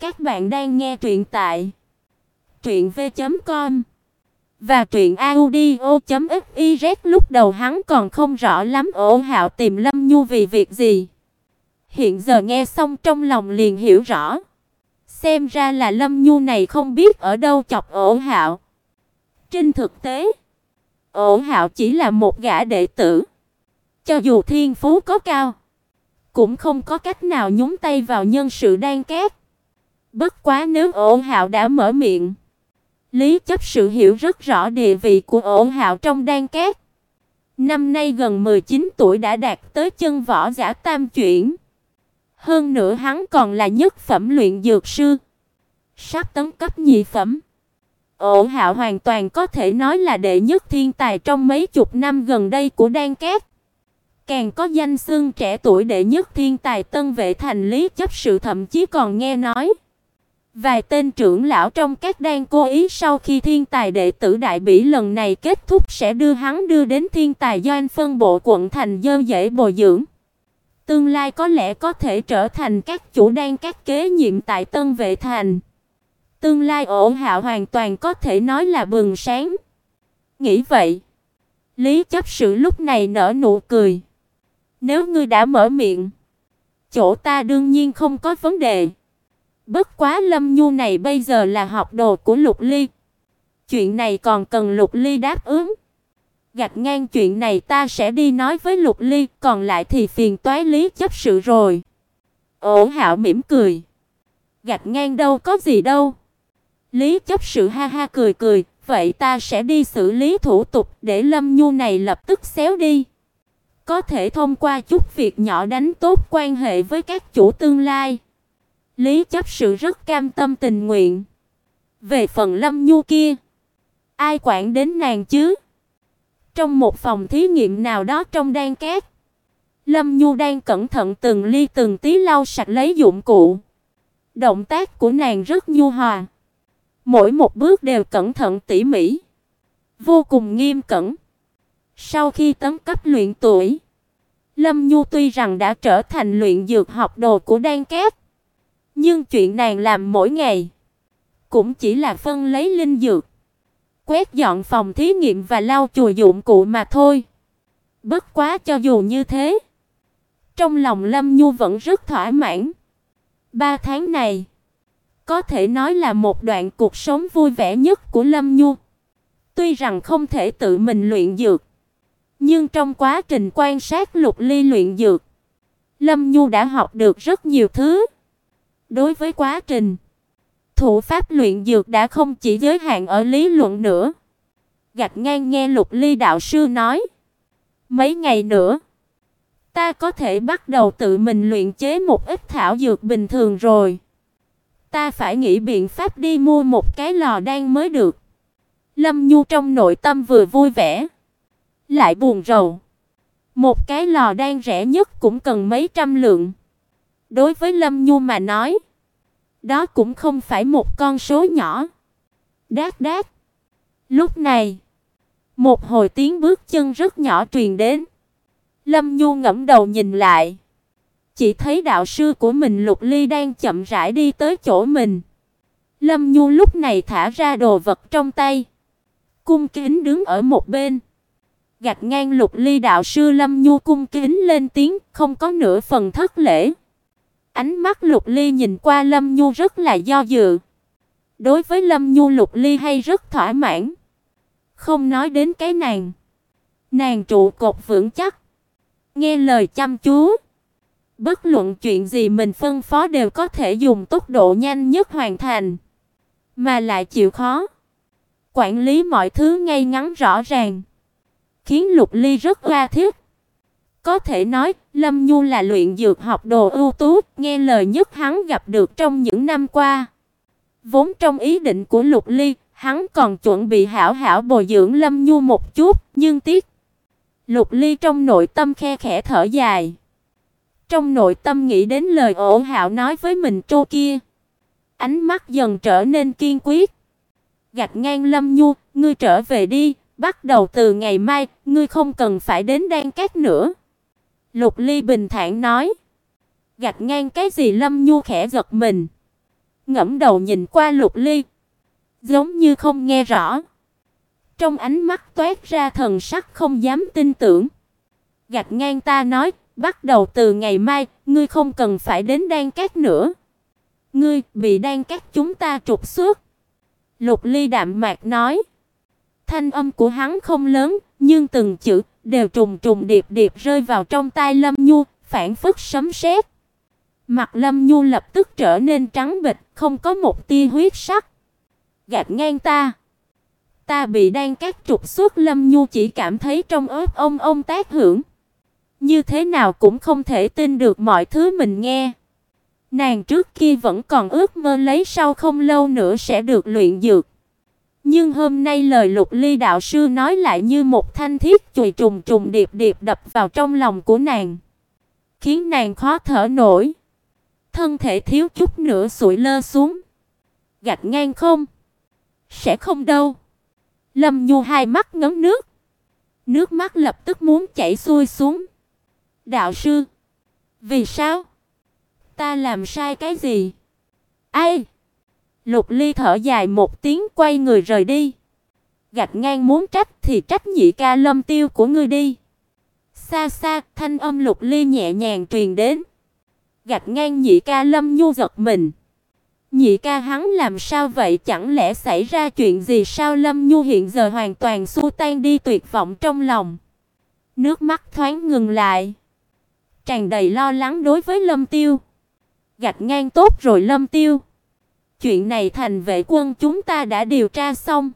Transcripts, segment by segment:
Các bạn đang nghe truyện tại truyện v.com và truyện audio.fiz lúc đầu hắn còn không rõ lắm ổ hạo tìm Lâm Nhu vì việc gì. Hiện giờ nghe xong trong lòng liền hiểu rõ. Xem ra là Lâm Nhu này không biết ở đâu chọc ổ hạo. Trên thực tế, ổ hạo chỉ là một gã đệ tử. Cho dù thiên phú có cao, cũng không có cách nào nhúng tay vào nhân sự đang két. Bất quá nếu ổ hạo đã mở miệng, Lý chấp sự hiểu rất rõ địa vị của ổ hạo trong đan két. Năm nay gần 19 tuổi đã đạt tới chân võ giả tam chuyển. Hơn nữa hắn còn là nhất phẩm luyện dược sư. Sắp tấn cấp nhị phẩm. Ổ hạo hoàn toàn có thể nói là đệ nhất thiên tài trong mấy chục năm gần đây của đan két. Càng có danh xưng trẻ tuổi đệ nhất thiên tài tân vệ thành lý chấp sự thậm chí còn nghe nói. Vài tên trưởng lão trong các đan cố ý sau khi thiên tài đệ tử đại bỉ lần này kết thúc sẽ đưa hắn đưa đến thiên tài doanh phân bộ quận thành dơ dễ bồi dưỡng. Tương lai có lẽ có thể trở thành các chủ đan các kế nhiệm tại Tân Vệ Thành. Tương lai ổn hạo hoàn toàn có thể nói là bừng sáng. Nghĩ vậy, Lý chấp sự lúc này nở nụ cười. Nếu ngươi đã mở miệng, chỗ ta đương nhiên không có vấn đề. Bất quá Lâm Nhu này bây giờ là học đồ của Lục Ly. Chuyện này còn cần Lục Ly đáp ứng. Gạch ngang chuyện này ta sẽ đi nói với Lục Ly, còn lại thì phiền toái Lý chấp sự rồi. Ổ Hạo mỉm cười. Gạch ngang đâu có gì đâu. Lý chấp sự ha ha cười cười, vậy ta sẽ đi xử lý thủ tục để Lâm Nhu này lập tức xéo đi. Có thể thông qua chút việc nhỏ đánh tốt quan hệ với các chủ tương lai. Lý chấp sự rất cam tâm tình nguyện. Về phần Lâm Nhu kia, ai quản đến nàng chứ? Trong một phòng thí nghiệm nào đó trong đan két Lâm Nhu đang cẩn thận từng ly từng tí lau sạch lấy dụng cụ. Động tác của nàng rất nhu hòa, mỗi một bước đều cẩn thận tỉ mỉ, vô cùng nghiêm cẩn. Sau khi tấn cấp luyện tuổi, Lâm Nhu tuy rằng đã trở thành luyện dược học đồ của đan két nhưng chuyện nàng làm mỗi ngày cũng chỉ là phân lấy linh dược, quét dọn phòng thí nghiệm và lau chùi dụng cụ mà thôi. Bất quá cho dù như thế, trong lòng Lâm Nhu vẫn rất thỏa mãn. Ba tháng này có thể nói là một đoạn cuộc sống vui vẻ nhất của Lâm Nhu. Tuy rằng không thể tự mình luyện dược, nhưng trong quá trình quan sát Lục Ly luyện dược, Lâm Nhu đã học được rất nhiều thứ. Đối với quá trình thủ pháp luyện dược đã không chỉ giới hạn ở lý luận nữa. Gạch ngang nghe Lục Ly đạo sư nói, mấy ngày nữa ta có thể bắt đầu tự mình luyện chế một ít thảo dược bình thường rồi. Ta phải nghĩ biện pháp đi mua một cái lò đan mới được. Lâm Nhu trong nội tâm vừa vui vẻ, lại buồn rầu. Một cái lò đan rẻ nhất cũng cần mấy trăm lượng. Đối với Lâm Nhu mà nói, đó cũng không phải một con số nhỏ. Đát đát. Lúc này, một hồi tiếng bước chân rất nhỏ truyền đến. Lâm Nhu ngẩng đầu nhìn lại, chỉ thấy đạo sư của mình Lục Ly đang chậm rãi đi tới chỗ mình. Lâm Nhu lúc này thả ra đồ vật trong tay, cung kính đứng ở một bên. Gạt ngang Lục Ly đạo sư Lâm Nhu cung kính lên tiếng, không có nửa phần thất lễ. Ánh mắt Lục Ly nhìn qua Lâm Nhu rất là do dự. Đối với Lâm Nhu Lục Ly hay rất thỏa mãn. Không nói đến cái nàng. Nàng trụ cột vững chắc, nghe lời chăm chú. Bất luận chuyện gì mình phân phó đều có thể dùng tốc độ nhanh nhất hoàn thành, mà lại chịu khó. Quản lý mọi thứ ngay ngắn rõ ràng, khiến Lục Ly rất oa thiết. Có thể nói, Lâm Nhu là luyện dược học đồ ưu tú, nghe lời nhất hắn gặp được trong những năm qua. Vốn trong ý định của Lục Ly, hắn còn chuẩn bị hảo hảo bồi dưỡng Lâm Nhu một chút, nhưng tiếc. Lục Ly trong nội tâm khe khẽ thở dài. Trong nội tâm nghĩ đến lời ổ hạo nói với mình trô kia. Ánh mắt dần trở nên kiên quyết. Gạch ngang Lâm Nhu, ngươi trở về đi, bắt đầu từ ngày mai, ngươi không cần phải đến đan cát nữa. Lục Ly bình thản nói. Gạch ngang cái gì Lâm Nhu khẽ giật mình. ngẫm đầu nhìn qua Lục Ly, giống như không nghe rõ. Trong ánh mắt toát ra thần sắc không dám tin tưởng. Gạch ngang ta nói, bắt đầu từ ngày mai, ngươi không cần phải đến đan cát nữa. Ngươi bị đan cát chúng ta trục xuất. Lục Ly đạm mạc nói. Thanh âm của hắn không lớn, nhưng từng chữ đều trùng trùng điệp điệp rơi vào trong tai Lâm Nhu, phản phất sấm sét. Mặt Lâm Nhu lập tức trở nên trắng bệch, không có một tia huyết sắc. Gạt ngang ta. Ta bị đang các trục xuất Lâm Nhu chỉ cảm thấy trong ớt ông ông tác hưởng. Như thế nào cũng không thể tin được mọi thứ mình nghe. Nàng trước kia vẫn còn ước mơ lấy sau không lâu nữa sẽ được luyện dược. Nhưng hôm nay lời Lục Ly đạo sư nói lại như một thanh thiết chùy trùng trùng điệp điệp đập vào trong lòng của nàng, khiến nàng khó thở nổi. Thân thể thiếu chút nữa sụi lơ xuống. Gạch ngang không? Sẽ không đâu. Lâm Nhu hai mắt ngấn nước. Nước mắt lập tức muốn chảy xuôi xuống. Đạo sư, vì sao? Ta làm sai cái gì? Ai? Lục Ly thở dài một tiếng quay người rời đi. Gạch ngang muốn trách thì trách nhị ca Lâm Tiêu của ngươi đi. Xa xa, thanh âm Lục Ly nhẹ nhàng truyền đến. Gạch ngang nhị ca Lâm Nhu giật mình. Nhị ca hắn làm sao vậy chẳng lẽ xảy ra chuyện gì sao Lâm Nhu hiện giờ hoàn toàn xua tan đi tuyệt vọng trong lòng. Nước mắt thoáng ngừng lại. Tràn đầy lo lắng đối với Lâm Tiêu. Gạch ngang tốt rồi Lâm Tiêu. Chuyện này thành vệ quân chúng ta đã điều tra xong.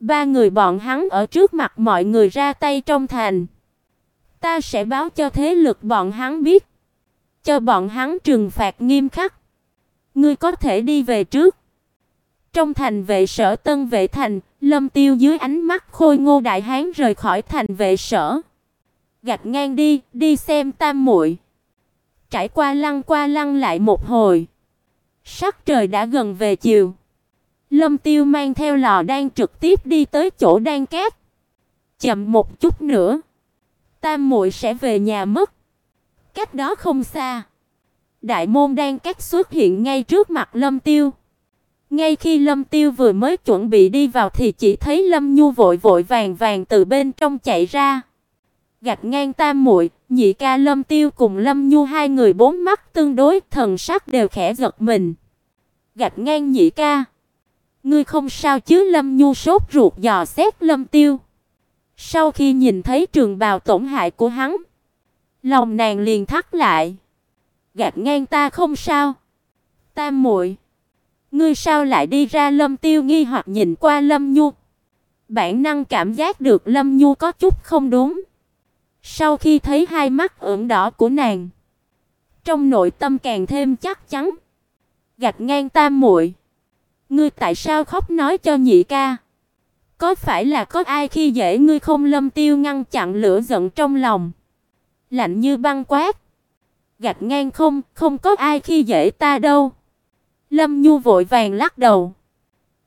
Ba người bọn hắn ở trước mặt mọi người ra tay trong thành. Ta sẽ báo cho thế lực bọn hắn biết, cho bọn hắn trừng phạt nghiêm khắc. Ngươi có thể đi về trước. Trong thành vệ sở Tân Vệ thành, Lâm Tiêu dưới ánh mắt khôi ngô đại hán rời khỏi thành vệ sở. gạt ngang đi, đi xem Tam muội. Trải qua lăng qua lăng lại một hồi, sắc trời đã gần về chiều. Lâm Tiêu mang theo lò đan trực tiếp đi tới chỗ đan cát. Chậm một chút nữa, Tam muội sẽ về nhà mất. Cách đó không xa, đại môn đan cát xuất hiện ngay trước mặt Lâm Tiêu. Ngay khi Lâm Tiêu vừa mới chuẩn bị đi vào thì chỉ thấy Lâm Nhu vội vội vàng vàng từ bên trong chạy ra. Gạch ngang Tam muội, nhị ca Lâm Tiêu cùng Lâm Nhu hai người bốn mắt tương đối, thần sắc đều khẽ giật mình. Gạch ngang nhị ca, ngươi không sao chứ? Lâm Nhu sốt ruột dò xét Lâm Tiêu. Sau khi nhìn thấy trường bào tổn hại của hắn, lòng nàng liền thắt lại. Gạt ngang ta không sao. Tam muội, ngươi sao lại đi ra Lâm Tiêu nghi hoặc nhìn qua Lâm Nhu. Bản năng cảm giác được Lâm Nhu có chút không đúng. Sau khi thấy hai mắt ửng đỏ của nàng, trong nội tâm càng thêm chắc chắn. Gạt ngang Tam muội, ngươi tại sao khóc nói cho nhị ca? Có phải là có ai khi dễ ngươi không Lâm Tiêu ngăn chặn lửa giận trong lòng, lạnh như băng quát. Gạt ngang không, không có ai khi dễ ta đâu. Lâm Nhu vội vàng lắc đầu.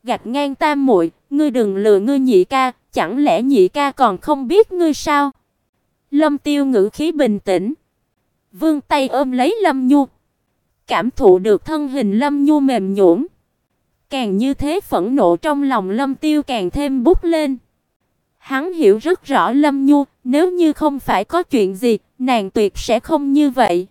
Gạt ngang Tam muội, ngươi đừng lừa ngươi nhị ca, chẳng lẽ nhị ca còn không biết ngươi sao? Lâm Tiêu ngữ khí bình tĩnh, vươn tay ôm lấy Lâm Nhu, cảm thụ được thân hình Lâm Nhu mềm nhũn, càng như thế phẫn nộ trong lòng Lâm Tiêu càng thêm bút lên. Hắn hiểu rất rõ Lâm Nhu, nếu như không phải có chuyện gì, nàng tuyệt sẽ không như vậy.